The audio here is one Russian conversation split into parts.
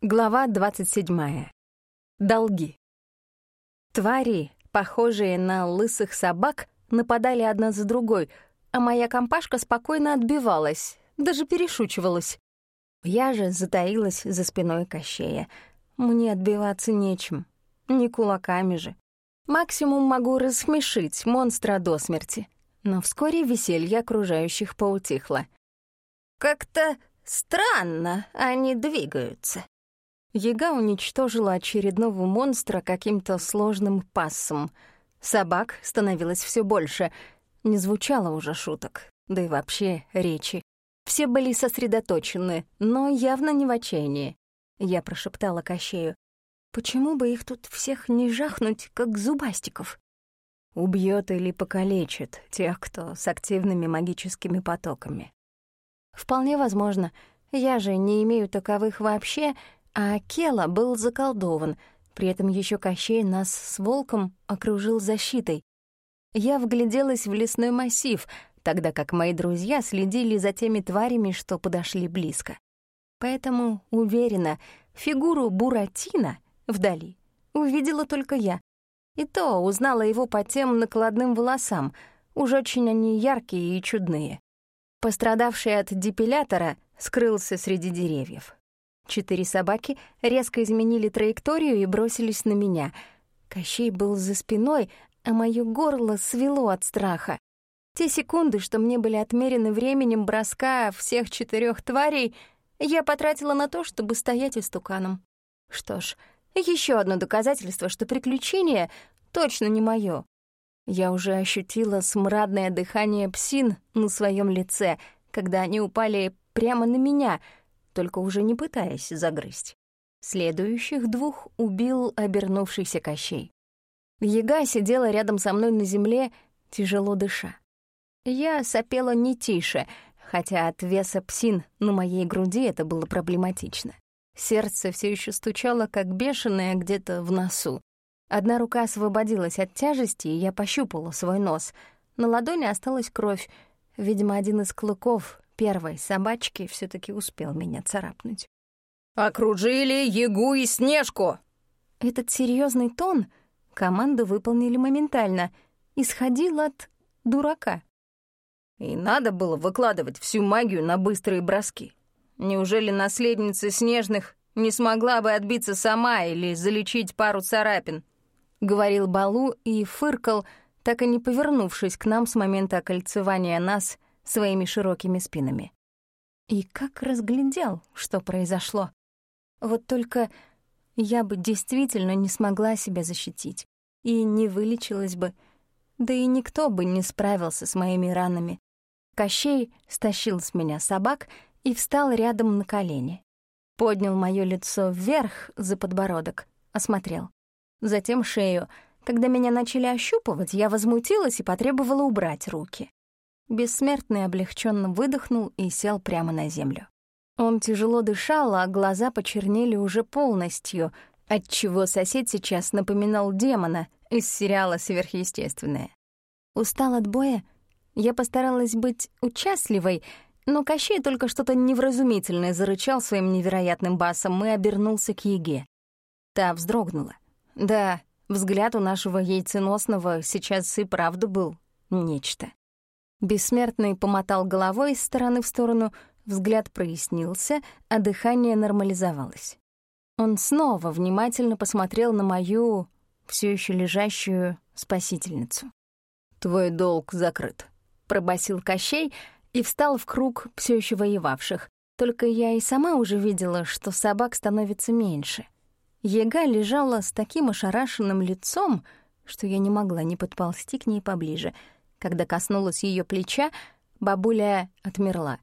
Глава 27. Долги. Твари, похожие на лысых собак, нападали одна за другой, а моя компашка спокойно отбивалась, даже перешучивалась. Я же затаилась за спиной Кощея. Мне отбиваться нечем, не кулаками же. Максимум могу рассмешить монстра до смерти. Но вскоре веселье окружающих поутихло. «Как-то странно они двигаются», Яга уничтожила очередного монстра каким-то сложным пассом. Собак становилось все больше. Не звучало уже шуток, да и вообще речи. Все были сосредоточены, но явно не в отчаянии. Я прошептала Кощею. «Почему бы их тут всех не жахнуть, как зубастиков?» Убьет или покалечит тех, кто с активными магическими потоками. Вполне возможно. Я же не имею таковых вообще, а Кела был заколдован, при этом еще Кощей нас с волком окружил защитой. Я вгляделась в лесной массив, тогда как мои друзья следили за теми тварями, что подошли близко. Поэтому, уверена, фигуру Буратино вдали увидела только я. И то узнала его по тем накладным волосам, уж очень они яркие и чудные. Пострадавший от депилятора скрылся среди деревьев. Четыре собаки резко изменили траекторию и бросились на меня. Кощей был за спиной, а моё горло свело от страха. Те секунды, что мне были отмерены временем броска всех четырех тварей, я потратила на то, чтобы стоять истуканом. Что ж, еще одно доказательство, что приключение точно не мое. Я уже ощутила смрадное дыхание псин на своем лице, когда они упали прямо на меня — только уже не пытаясь загрызть. Следующих двух убил обернувшийся Кощей. Яга сидела рядом со мной на земле, тяжело дыша. Я сопела не тише, хотя от веса псин на моей груди это было проблематично. Сердце все еще стучало, как бешеное, где-то в носу. Одна рука освободилась от тяжести, и я пощупала свой нос. На ладони осталась кровь. Видимо, один из клыков первой собачки все таки успел меня царапнуть. «Окружили Ягу и Снежку!» Этот серьезный тон команду выполнили моментально, исходил от дурака. И надо было выкладывать всю магию на быстрые броски. Неужели наследница Снежных не смогла бы отбиться сама или залечить пару царапин? Говорил Балу и фыркал, так и не повернувшись к нам с момента окольцевания нас своими широкими спинами. И как разглядел, что произошло. Вот только я бы действительно не смогла себя защитить и не вылечилась бы, да и никто бы не справился с моими ранами. Кощей стащил с меня собак и встал рядом на колени. Поднял моё лицо вверх за подбородок, осмотрел. Затем шею. Когда меня начали ощупывать, я возмутилась и потребовала убрать руки. Бессмертный облегченно выдохнул и сел прямо на землю. Он тяжело дышал, а глаза почернели уже полностью, отчего сосед сейчас напоминал демона из сериала «Сверхъестественное». Устал от боя? Я постаралась быть участливой, но Кощей только что-то невразумительное зарычал своим невероятным басом и обернулся к Еге. Та вздрогнула. Да, взгляд у нашего яйценосного сейчас и правда был нечто. Бессмертный помотал головой из стороны в сторону, взгляд прояснился, а дыхание нормализовалось. Он снова внимательно посмотрел на мою, все еще лежащую, спасительницу. «Твой долг закрыт», — пробасил Кощей и встал в круг все еще воевавших. Только я и сама уже видела, что собак становится меньше. Ега лежала с таким ошарашенным лицом, что я не могла не подползти к ней поближе — когда коснулась ее плеча, бабуля отмерла.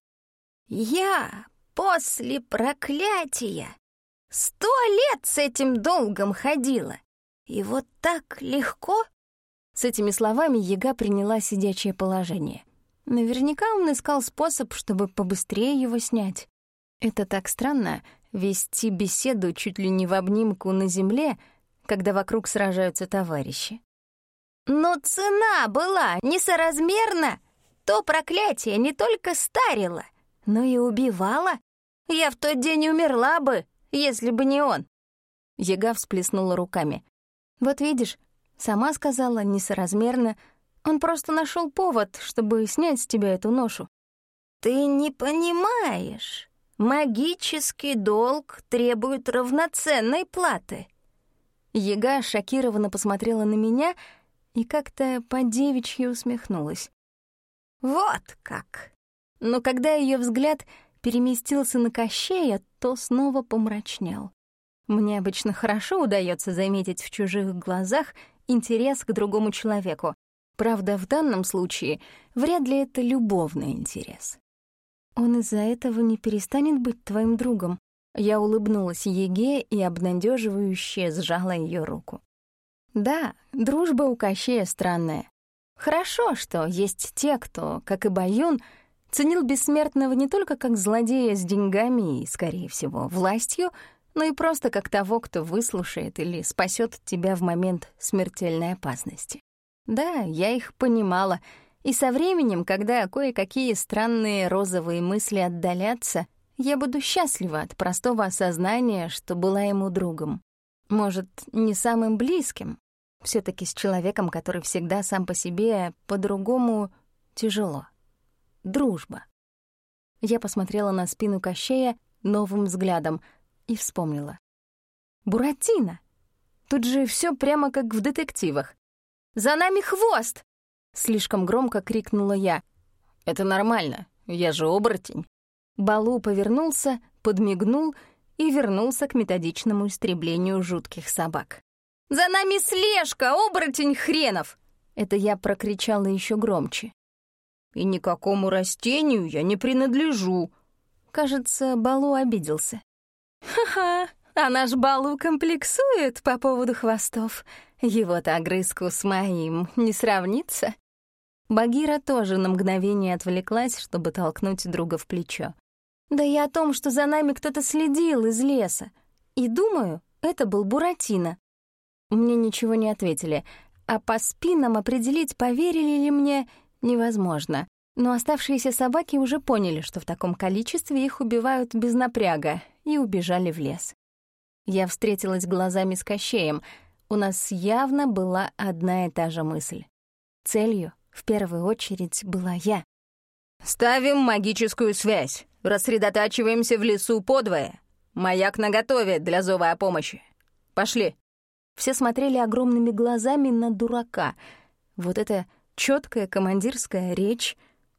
«Я после проклятия сто лет с этим долгом ходила, и вот так легко...» С этими словами Яга приняла сидячее положение. Наверняка он искал способ, чтобы побыстрее его снять. Это так странно — вести беседу чуть ли не в обнимку на земле, когда вокруг сражаются товарищи. Но цена была несоразмерна. То проклятие не только старило, но и убивало. Я в тот день умерла бы, если бы не он». Ега всплеснула руками. «Вот видишь, сама сказала, несоразмерно. Он просто нашел повод, чтобы снять с тебя эту ношу». «Ты не понимаешь. Магический долг требует равноценной платы». Ега шокированно посмотрела на меня и как-то по-девичьи усмехнулась. «Вот как!» Но когда ее взгляд переместился на Кощея, то снова помрачнел. Мне обычно хорошо удается заметить в чужих глазах интерес к другому человеку. Правда, в данном случае вряд ли это любовный интерес. Он из-за этого не перестанет быть твоим другом. Я улыбнулась Еге и обнадеживающе сжала ее руку. Да, дружба у Кощея странная. Хорошо, что есть те, кто, как и Баюн, ценил бессмертного не только как злодея с деньгами и, скорее всего, властью, но и просто как того, кто выслушает или спасет тебя в момент смертельной опасности. Да, я их понимала, и со временем, когда кое-какие странные розовые мысли отдалятся, я буду счастлива от простого осознания, что была ему другом. Может, не самым близким, все таки с человеком, который всегда сам по себе, по-другому тяжело дружба. Я посмотрела на спину Кощея новым взглядом и вспомнила. «Буратино! Тут же все прямо как в детективах. За нами хвост!» Слишком громко крикнула я. «Это нормально, я же оборотень». Балу повернулся, подмигнул и вернулся к методичному истреблению жутких собак. «За нами слежка, оборотень хренов!» Это я прокричала еще громче и никакому растению я не принадлежу». Кажется, Балу обиделся. «Ха-ха, а наш Балу комплексует по поводу хвостов. Его-то огрызку с моим не сравнится». Багира тоже на мгновение отвлеклась, чтобы толкнуть друга в плечо. «Да и о том, что за нами кто-то следил из леса. И думаю, это был Буратино». Мне ничего не ответили, а по спинам определить, поверили ли мне, невозможно. Но оставшиеся собаки уже поняли, что в таком количестве их убивают без напряга, и убежали в лес. Я встретилась глазами с Кощеем. У нас явно была одна и та же мысль. Целью, в первую очередь, была я. «Ставим магическую связь. Рассредотачиваемся в лесу подвое. Маяк наготове для зова о помощи. Пошли». Все смотрели огромными глазами на дурака. Вот это четкая командирская речь,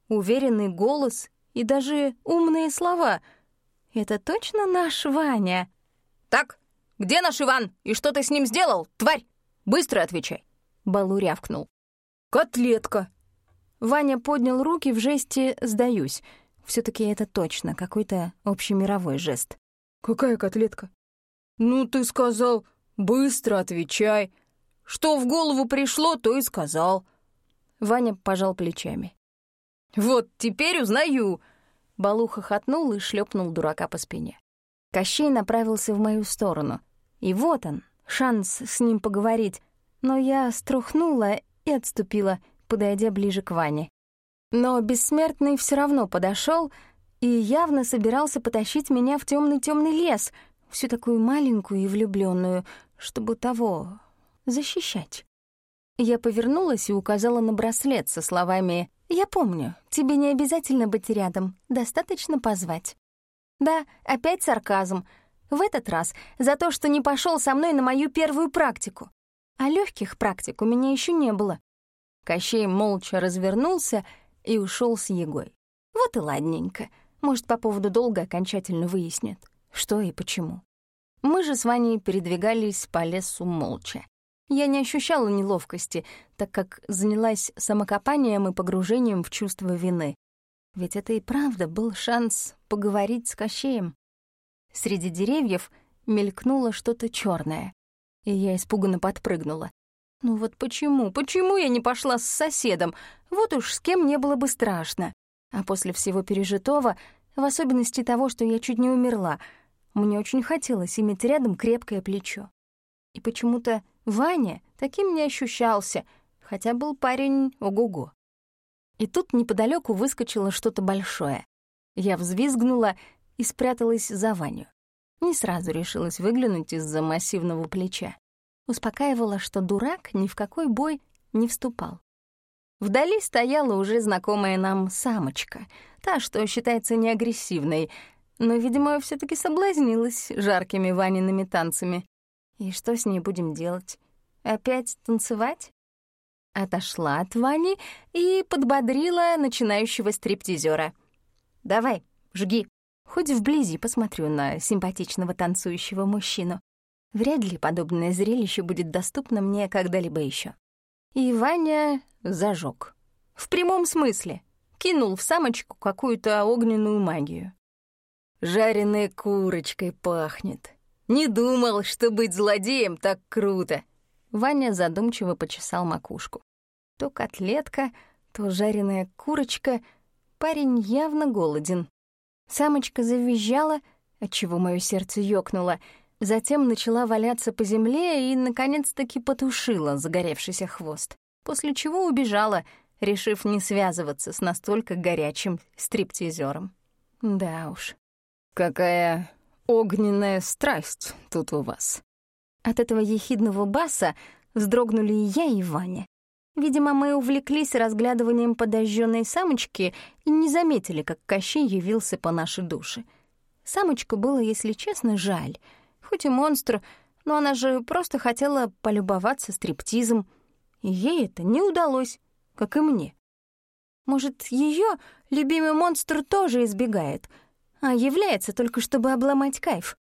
уверенный голос и даже умные слова. Это точно наш Ваня? «Так, где наш Иван? И что ты с ним сделал, тварь? Быстро отвечай!» Балу рявкнул. «Котлетка!» Ваня поднял руки в жесте «сдаюсь». все таки это точно какой-то общемировой жест. «Какая котлетка?» «Ну, ты сказал, быстро отвечай. Что в голову пришло, то и сказал». Ваня пожал плечами. «Вот теперь узнаю!» Балу хохотнул и шлепнул дурака по спине. Кощей направился в мою сторону. И вот он, шанс с ним поговорить. Но я струхнула и отступила, подойдя ближе к Ване. Но бессмертный все равно подошел и явно собирался потащить меня в темный темный лес, всю такую маленькую и влюбленную, чтобы того защищать. Я повернулась и указала на браслет со словами «Я помню, тебе не обязательно быть рядом, достаточно позвать». Да, опять сарказм. В этот раз за то, что не пошел со мной на мою первую практику. А легких практик у меня еще не было. Кощей молча развернулся и ушел с Егой. Вот и ладненько. Может, по поводу долга окончательно выяснят, что и почему. Мы же с Ваней передвигались по лесу молча. Я не ощущала неловкости, так как занялась самокопанием и погружением в чувство вины. Ведь это и правда был шанс поговорить с Кощеем. Среди деревьев мелькнуло что-то черное, и я испуганно подпрыгнула. Ну вот почему, почему я не пошла с соседом? Вот уж с кем не было бы страшно. А после всего пережитого, в особенности того, что я чуть не умерла, мне очень хотелось иметь рядом крепкое плечо. И почему-то Ваня таким не ощущался, хотя был парень ого-го. И тут неподалеку выскочило что-то большое. Я взвизгнула и спряталась за Ваню. Не сразу решилась выглянуть из-за массивного плеча. Успокаивала, что дурак ни в какой бой не вступал. Вдали стояла уже знакомая нам самочка, та, что считается неагрессивной, но, видимо, все таки соблазнилась жаркими Ваниными танцами. И что с ней будем делать? Опять танцевать? Отошла от Вани и подбодрила начинающего стриптизера. «Давай, жги. Хоть вблизи посмотрю на симпатичного танцующего мужчину. Вряд ли подобное зрелище будет доступно мне когда-либо еще. И Ваня зажег. В прямом смысле. Кинул в самочку какую-то огненную магию. Жареной курочкой пахнет. Не думал, что быть злодеем так круто. Ваня задумчиво почесал макушку. То котлетка, то жареная курочка. Парень явно голоден. Самочка завизжала, отчего мое сердце ёкнуло, затем начала валяться по земле и, наконец-таки, потушила загоревшийся хвост, после чего убежала, решив не связываться с настолько горячим стриптизером. Да уж. «Какая огненная страсть тут у вас!» От этого ехидного баса вздрогнули и я, и Ваня. Видимо, мы увлеклись разглядыванием подожженной самочки и не заметили, как Кощей явился по нашей душе. Самочку было, если честно, жаль. Хоть и монстр, но она же просто хотела полюбоваться стриптизом. Ей это не удалось, как и мне. Может, ее любимый монстр тоже избегает, а является только, чтобы обломать кайф?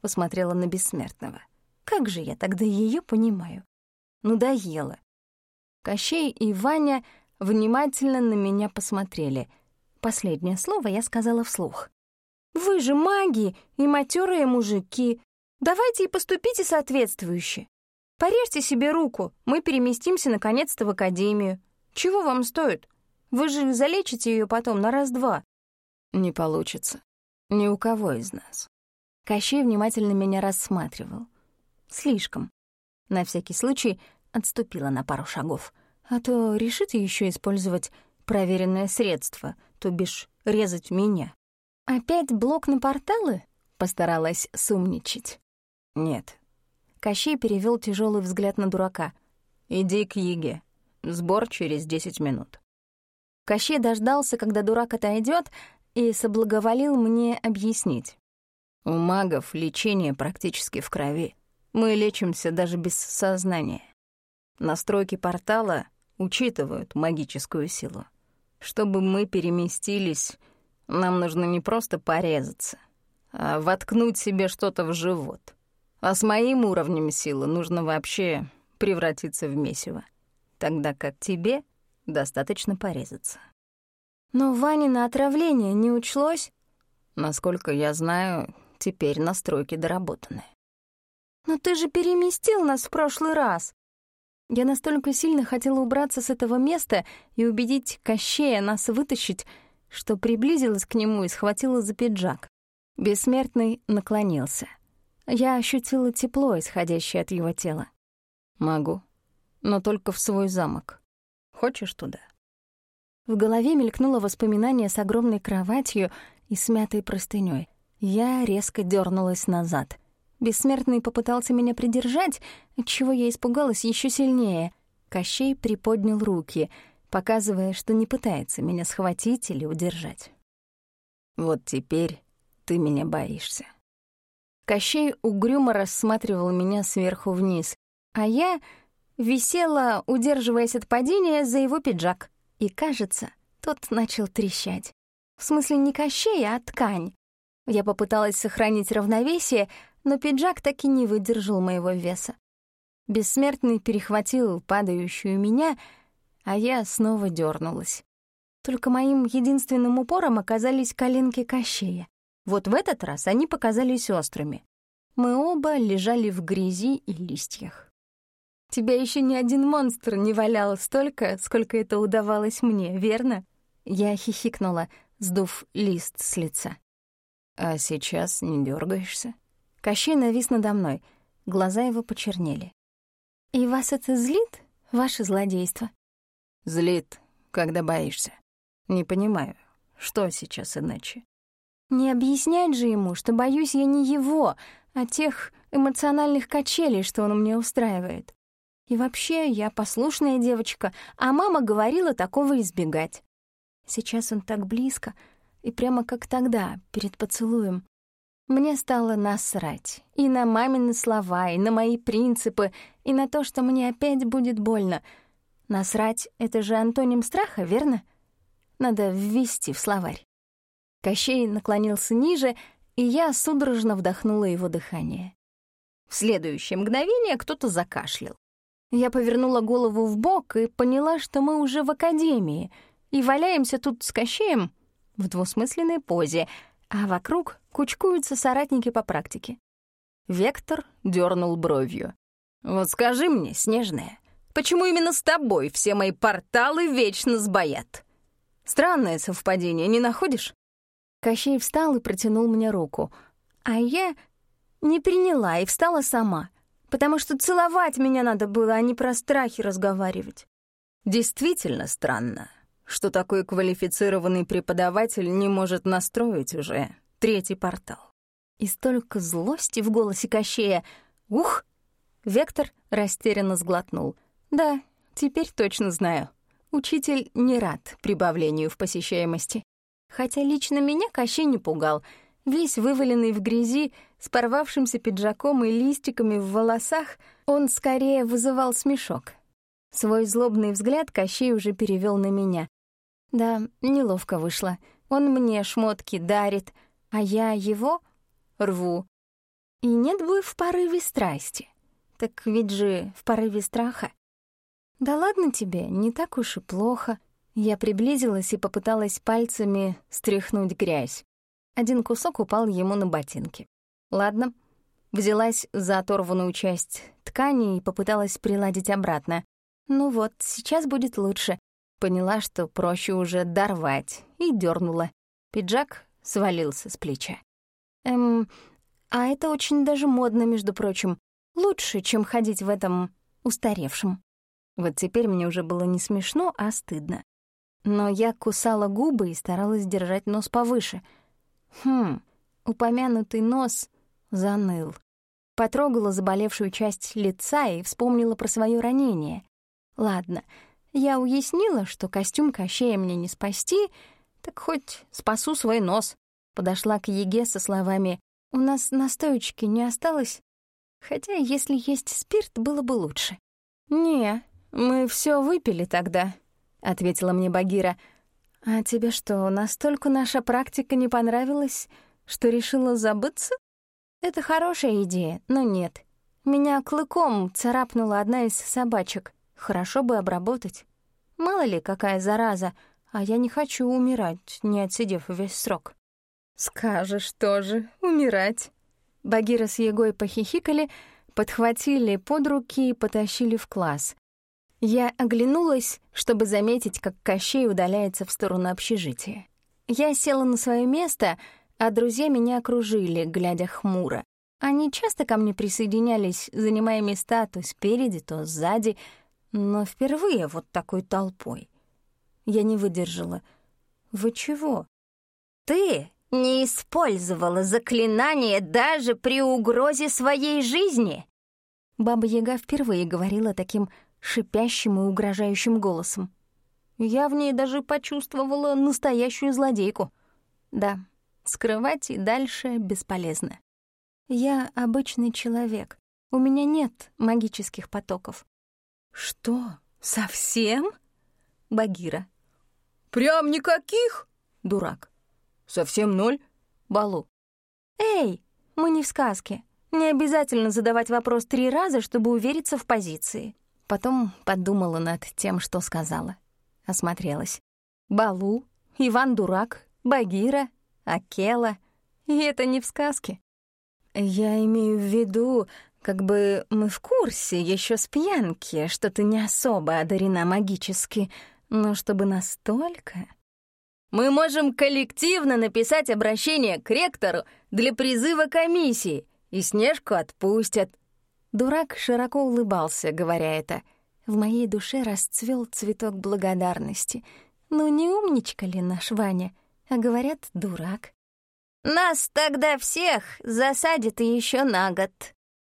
Посмотрела на бессмертного. Как же я тогда ее понимаю? Ну, доела. Кощей и Ваня внимательно на меня посмотрели. Последнее слово я сказала вслух. «Вы же маги и матерые мужики. Давайте и поступите соответствующе. Порежьте себе руку, мы переместимся наконец-то в академию. Чего вам стоит? Вы же залечите ее потом на раз-два». «Не получится. Ни у кого из нас». Кощей внимательно меня рассматривал. Слишком. На всякий случай отступила на пару шагов. А то решите еще использовать проверенное средство, то бишь резать меня. Опять блок на порталы? Постаралась сумничать. Нет. Кощей перевел тяжелый взгляд на дурака. Иди к Еге. Сбор через десять минут. Кощей дождался, когда дурак отойдет, и соблаговолил мне объяснить. У магов лечение практически в крови. Мы лечимся даже без сознания. Настройки портала учитывают магическую силу. Чтобы мы переместились, нам нужно не просто порезаться, а воткнуть себе что-то в живот. А с моим уровнем силы нужно вообще превратиться в месиво, тогда как тебе достаточно порезаться. Но Ване на отравление не учлось? Насколько я знаю, теперь настройки доработаны. «Но ты же переместил нас в прошлый раз!» Я настолько сильно хотела убраться с этого места и убедить Кощея нас вытащить, что приблизилась к нему и схватила за пиджак. Бессмертный наклонился. Я ощутила тепло, исходящее от его тела. «Могу, но только в свой замок. Хочешь туда?» В голове мелькнуло воспоминание с огромной кроватью и смятой простынёй. Я резко дернулась назад — Бессмертный попытался меня придержать, отчего я испугалась еще сильнее. Кощей приподнял руки, показывая, что не пытается меня схватить или удержать. «Вот теперь ты меня боишься». Кощей угрюмо рассматривал меня сверху вниз, а я висела, удерживаясь от падения за его пиджак. И, кажется, тот начал трещать. В смысле не Кощей, а ткань. Я попыталась сохранить равновесие, но пиджак так и не выдержал моего веса. Бессмертный перехватил падающую меня, а я снова дернулась. Только моим единственным упором оказались коленки Кощея. Вот в этот раз они показались острыми. Мы оба лежали в грязи и листьях. Тебя еще ни один монстр не валял столько, сколько это удавалось мне, верно? Я хихикнула, сдув лист с лица. А сейчас не дергаешься? Кощей навис надо мной, глаза его почернели. «И вас это злит, ваше злодейство?» «Злит, когда боишься. Не понимаю, что сейчас иначе?» Не объяснять же ему, что боюсь я не его, а тех эмоциональных качелей, что он мне устраивает. И вообще, я послушная девочка, а мама говорила такого избегать. Сейчас он так близко, и прямо как тогда, перед поцелуем. Мне стало насрать и на мамины слова, и на мои принципы, и на то, что мне опять будет больно. Насрать — это же антоним страха, верно? Надо ввести в словарь. Кощей наклонился ниже, и я судорожно вдохнула его дыхание. В следующее мгновение кто-то закашлял. Я повернула голову в бок и поняла, что мы уже в академии и валяемся тут с Кощеем в двусмысленной позе, а вокруг кучкуются соратники по практике. Вектор дернул бровью. «Вот скажи мне, Снежная, почему именно с тобой все мои порталы вечно сбоят? Странное совпадение, не находишь?» Кощей встал и протянул мне руку, а я не приняла и встала сама, потому что целовать меня надо было, а не про страхи разговаривать. Действительно странно, что такой квалифицированный преподаватель не может настроить уже третий портал. И столько злости в голосе Кощея. Ух! Вектор растерянно сглотнул. Да, теперь точно знаю. Учитель не рад прибавлению в посещаемости. Хотя лично меня Кощей не пугал. Весь вываленный в грязи, с порвавшимся пиджаком и листиками в волосах, он скорее вызывал смешок. Свой злобный взгляд Кощей уже перевел на меня. Да, неловко вышло. Он мне шмотки дарит, а я его рву. И нет бы в порыве страсти. Так ведь же в порыве страха. Да ладно тебе, не так уж и плохо. Я приблизилась и попыталась пальцами стряхнуть грязь. Один кусок упал ему на ботинки. Ладно. Взялась за оторванную часть ткани и попыталась приладить обратно. Ну вот, сейчас будет лучше. Поняла, что проще уже дорвать, и дернула. Пиджак свалился с плеча. Эм, а это очень даже модно, между прочим. Лучше, чем ходить в этом устаревшем. Вот теперь мне уже было не смешно, а стыдно. Но я кусала губы и старалась держать нос повыше. Хм, упомянутый нос заныл. Потрогала заболевшую часть лица и вспомнила про свое ранение. Ладно, я уяснила, что костюм Кощея мне не спасти, так хоть спасу свой нос. Подошла к Еге со словами «У нас настоечки не осталось?» Хотя, если есть спирт, было бы лучше. «Не, мы все выпили тогда», — ответила мне Багира. «А тебе что, настолько наша практика не понравилась, что решила забыться?» «Это хорошая идея, но нет. Меня клыком царапнула одна из собачек. Хорошо бы обработать. Мало ли, какая зараза, а я не хочу умирать, не отсидев весь срок. Скажешь тоже, умирать. Багира с Егой похихикали, подхватили под руки и потащили в класс. Я оглянулась, чтобы заметить, как Кощей удаляется в сторону общежития. Я села на свое место, а друзья меня окружили, глядя хмуро. Они часто ко мне присоединялись, занимая места то спереди, то сзади — но впервые вот такой толпой. Я не выдержала. «Вы чего?» «Ты не использовала заклинание даже при угрозе своей жизни!» Баба-Яга впервые говорила таким шипящим и угрожающим голосом. Я в ней даже почувствовала настоящую злодейку. Да, скрывать и дальше бесполезно. Я обычный человек. У меня нет магических потоков. «Что, совсем?» Багира. «Прям никаких?» Дурак. «Совсем ноль?» Балу. «Эй, мы не в сказке. Не обязательно задавать вопрос три раза, чтобы увериться в позиции». Потом подумала над тем, что сказала. Осмотрелась. Балу, Иван Дурак, Багира, Акела. И это не в сказке. Я имею в виду, как бы мы в курсе еще с пьянки, что ты не особо одарена магически, но чтобы настолько... Мы можем коллективно написать обращение к ректору для призыва комиссии, и Снежку отпустят. Дурак широко улыбался, говоря это. В моей душе расцвел цветок благодарности. Ну не умничка ли наш Ваня? А говорят, дурак. Нас тогда всех засадит еще на год.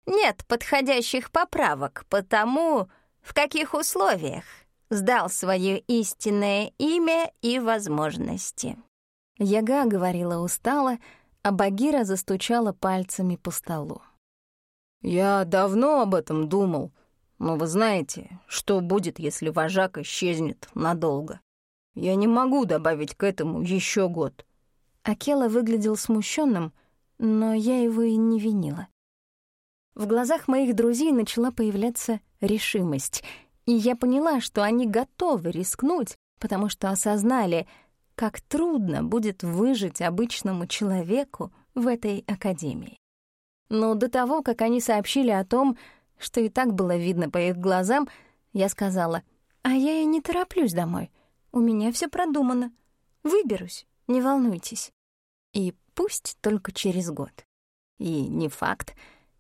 Нет подходящих поправок по тому, в каких условиях сдал свое истинное имя и возможности. Яга говорила устало, а Багира застучала пальцами по столу. «Я давно об этом думал, но вы знаете, что будет, если вожак исчезнет надолго? Я не могу добавить к этому еще год». Акела выглядел смущенным, но я его и не винила. В глазах моих друзей начала появляться решимость, и я поняла, что они готовы рискнуть, потому что осознали, как трудно будет выжить обычному человеку в этой академии. Но до того, как они сообщили о том, что и так было видно по их глазам, я сказала, «А я и не тороплюсь домой. У меня все продумано. Выберусь, не волнуйтесь. И пусть только через год. И не факт,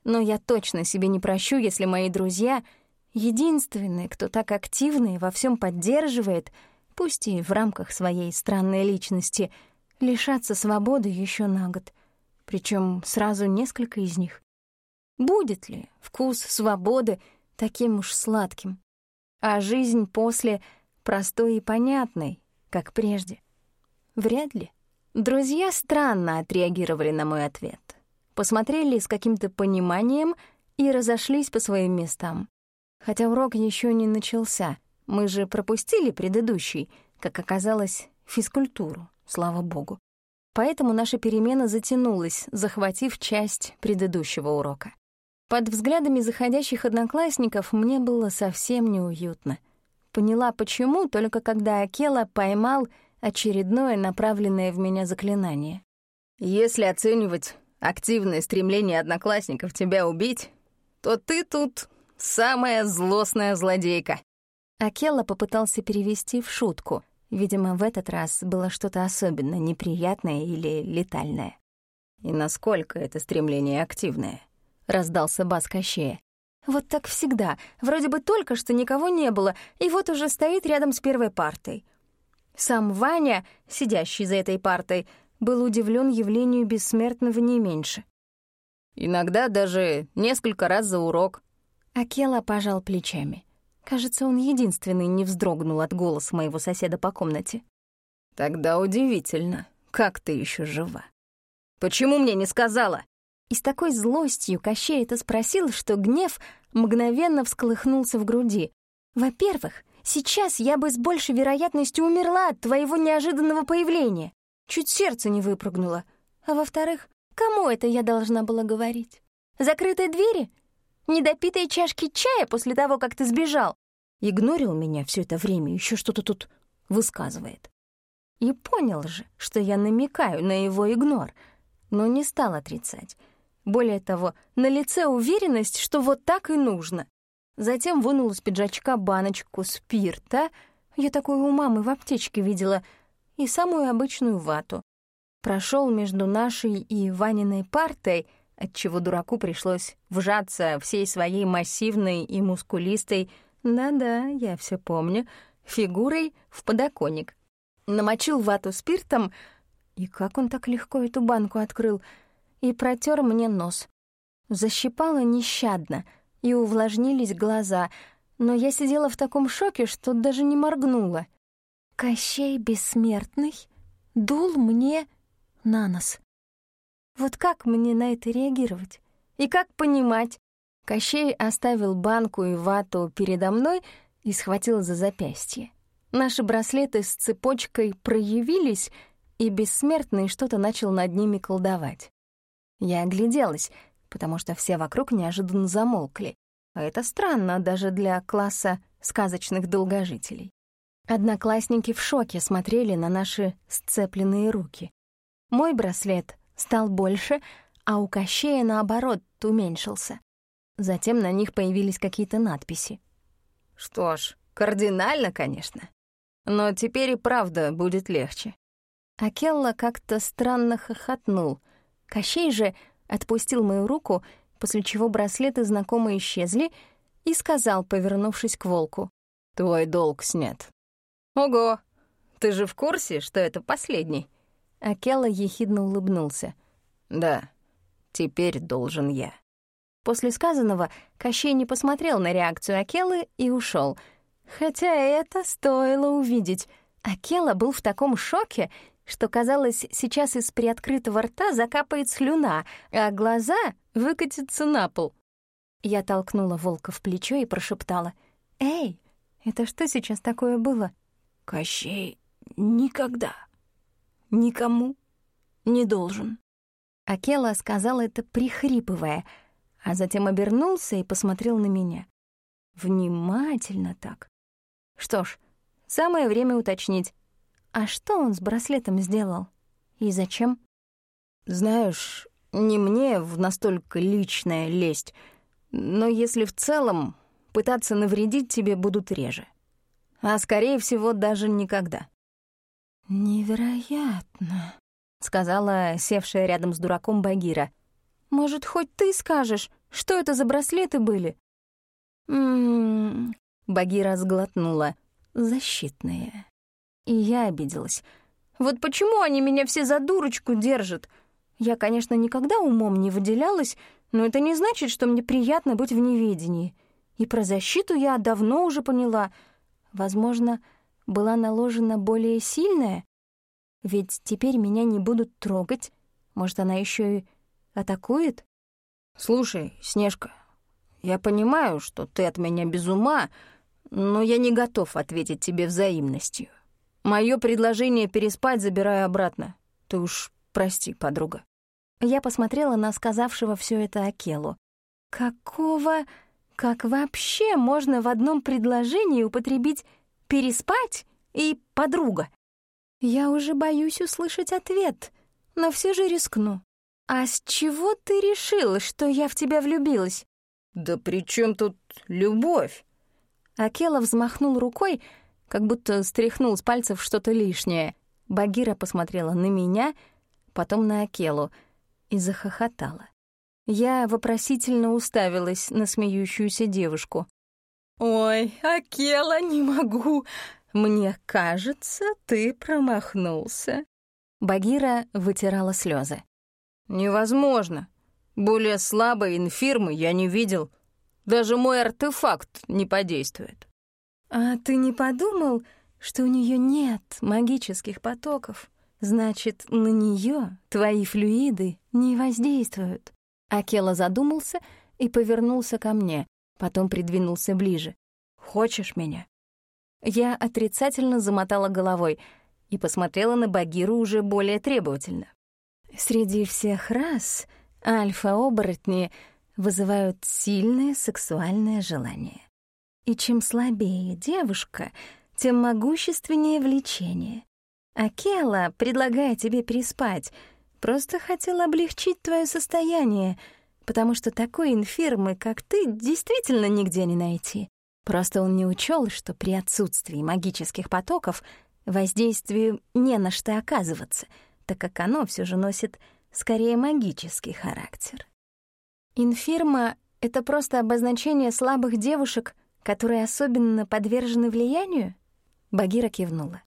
но я точно себе не прощу, если мои друзья — единственные, кто так активно и во всем поддерживает, пусть и в рамках своей странной личности, лишатся свободы еще на год, причем сразу несколько из них. Будет ли вкус свободы таким уж сладким? А жизнь после простой и понятной, как прежде? Вряд ли. Друзья странно отреагировали на мой ответ посмотрели с каким-то пониманием и разошлись по своим местам. Хотя урок еще не начался, мы же пропустили предыдущий, как оказалось, физкультуру, слава богу. Поэтому наша перемена затянулась, захватив часть предыдущего урока. Под взглядами заходящих одноклассников мне было совсем неуютно. Поняла, почему, только когда Акела поймал очередное направленное в меня заклинание. «Если оценивать активное стремление одноклассников тебя убить, то ты тут самая злостная злодейка». Акела попытался перевести в шутку. Видимо, в этот раз было что-то особенно неприятное или летальное. «И насколько это стремление активное?» — раздался бас Кощея. «Вот так всегда. Вроде бы только что никого не было, и вот уже стоит рядом с первой партой. Сам Ваня, сидящий за этой партой, был удивлен явлению бессмертного не меньше. «Иногда даже несколько раз за урок». Акела пожал плечами. Кажется, он единственный не вздрогнул от голоса моего соседа по комнате. «Тогда удивительно, как ты еще жива. Почему мне не сказала?» И с такой злостью Кощей это спросил, что гнев мгновенно всколыхнулся в груди. «Во-первых, сейчас я бы с большей вероятностью умерла от твоего неожиданного появления. Чуть сердце не выпрыгнуло. А во-вторых, кому это я должна была говорить? Закрытой двери? Недопитой чашки чая после того, как ты сбежал? Игнорил меня все это время, еще что-то тут высказывает. И понял же, что я намекаю на его игнор, но не стал отрицать. Более того, на лице уверенность, что вот так и нужно. Затем вынул из пиджачка баночку спирта. Я такое у мамы в аптечке видела — и самую обычную вату. Прошел между нашей и Ваниной партой, отчего дураку пришлось вжаться всей своей массивной и мускулистой, да-да, я все помню, фигурой в подоконник. Намочил вату спиртом, и как он так легко эту банку открыл, и протер мне нос. Защипало нещадно, и увлажнились глаза, но я сидела в таком шоке, что даже не моргнула — Кощей Бессмертный дул мне на нос. Вот как мне на это реагировать? И как понимать? Кощей оставил банку и вату передо мной и схватил за запястье. Наши браслеты с цепочкой проявились, и Бессмертный что-то начал над ними колдовать. Я огляделась, потому что все вокруг неожиданно замолкли. А это странно даже для класса сказочных долгожителей. Одноклассники в шоке смотрели на наши сцепленные руки. Мой браслет стал больше, а у Кощея, наоборот, уменьшился. Затем на них появились какие-то надписи. Что ж, кардинально, конечно. Но теперь и правда будет легче. Акелла как-то странно хохотнул. Кощей же отпустил мою руку, после чего браслеты знакомые исчезли, и сказал, повернувшись к волку. «Твой долг снят. «Ого! Ты же в курсе, что это последний?» Акела ехидно улыбнулся. Да, теперь должен я. После сказанного Кощей не посмотрел на реакцию Акелы и ушел. Хотя это стоило увидеть. Акела был в таком шоке, что, казалось, сейчас из приоткрытого рта закапает слюна, а глаза выкатятся на пол. Я толкнула волка в плечо и прошептала. «Эй, это что сейчас такое было?» «Кощей никогда никому не должен». Акела сказал это прихрипывая — а затем обернулся и посмотрел на меня. Внимательно так. Что ж, самое время уточнить, а что он с браслетом сделал? И зачем? Знаешь, не мне в настолько личное лезть, но если в целом пытаться навредить тебе будут реже. А скорее всего даже никогда. «Невероятно», — сказала севшая рядом с дураком Багира. Может, хоть ты скажешь, что это за браслеты были?» «М-м-м...» Багира сглотнула. «Защитные». И я обиделась. «Вот почему они меня все за дурочку держат? Я, конечно, никогда умом не выделялась, но это не значит, что мне приятно быть в неведении. И про защиту я давно уже поняла. Возможно, была наложена более сильная. Ведь теперь меня не будут трогать. Может, она еще и Атакует? Слушай, Снежка, я понимаю, что ты от меня без ума, но я не готов ответить тебе взаимностью. Мое предложение переспать забираю обратно. Ты уж прости, подруга. Я посмотрела на сказавшего все это Акелу. Какого... Как вообще можно в одном предложении употребить «переспать» и «подруга»? Я уже боюсь услышать ответ, но все же рискну. «А с чего ты решила, что я в тебя влюбилась?» «Да при чем тут любовь?» Акела взмахнул рукой, как будто стряхнул с пальцев что-то лишнее. Багира посмотрела на меня, потом на Акелу и захохотала. Я вопросительно уставилась на смеющуюся девушку. «Ой, Акела, не могу. Мне кажется, ты промахнулся». Багира вытирала слезы. «Невозможно. Более слабой инфирмы я не видел. Даже мой артефакт не подействует». «А ты не подумал, что у нее нет магических потоков? Значит, на нее твои флюиды не воздействуют». Акела задумался и повернулся ко мне, потом придвинулся ближе. «Хочешь меня?» Я отрицательно замотала головой и посмотрела на Багиру уже более требовательно. Среди всех рас альфа-оборотни вызывают сильное сексуальное желание. И чем слабее девушка, тем могущественнее влечение. Акела, предлагая тебе переспать, просто хотел облегчить твое состояние, потому что такой инфирмы, как ты, действительно нигде не найти. Просто он не учел, что при отсутствии магических потоков воздействию не на что оказываться — так как оно все же носит скорее магический характер. Инфирма — это просто обозначение слабых девушек, которые особенно подвержены влиянию? Багира кивнула.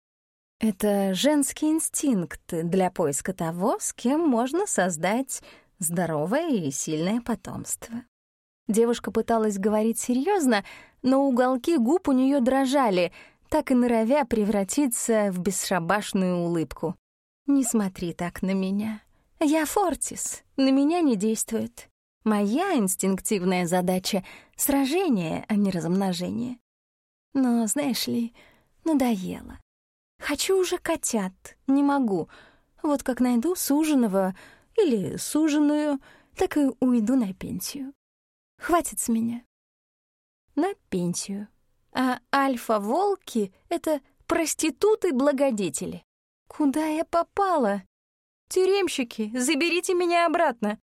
Это женский инстинкт для поиска того, с кем можно создать здоровое и сильное потомство. Девушка пыталась говорить серьезно, но уголки губ у нее дрожали, так и норовя превратиться в бесшабашную улыбку. «Не смотри так на меня. Я Фортис, на меня не действует. Моя инстинктивная задача — сражение, а не размножение. Но, знаешь ли, надоело. Хочу уже котят, не могу. Вот как найду суженого или суженую, так и уйду на пенсию. Хватит с меня. На пенсию. А альфа-волки — это проституты-благодетели. Куда я попала? Тюремщики, заберите меня обратно.